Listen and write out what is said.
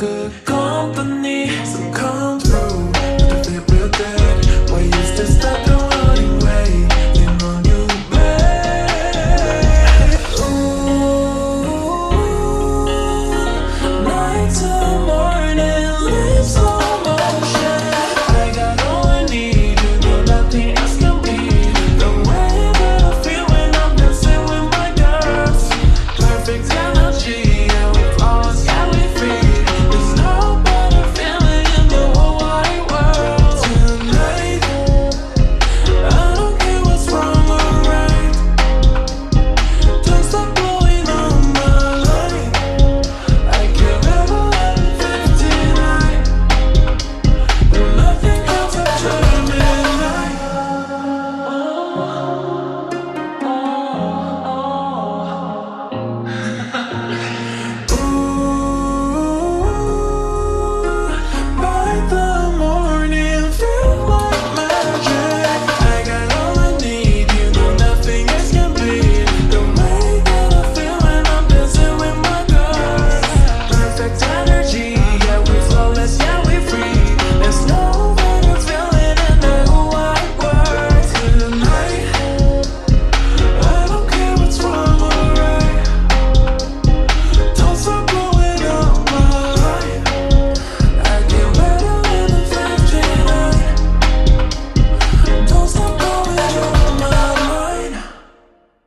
Coca-Cola.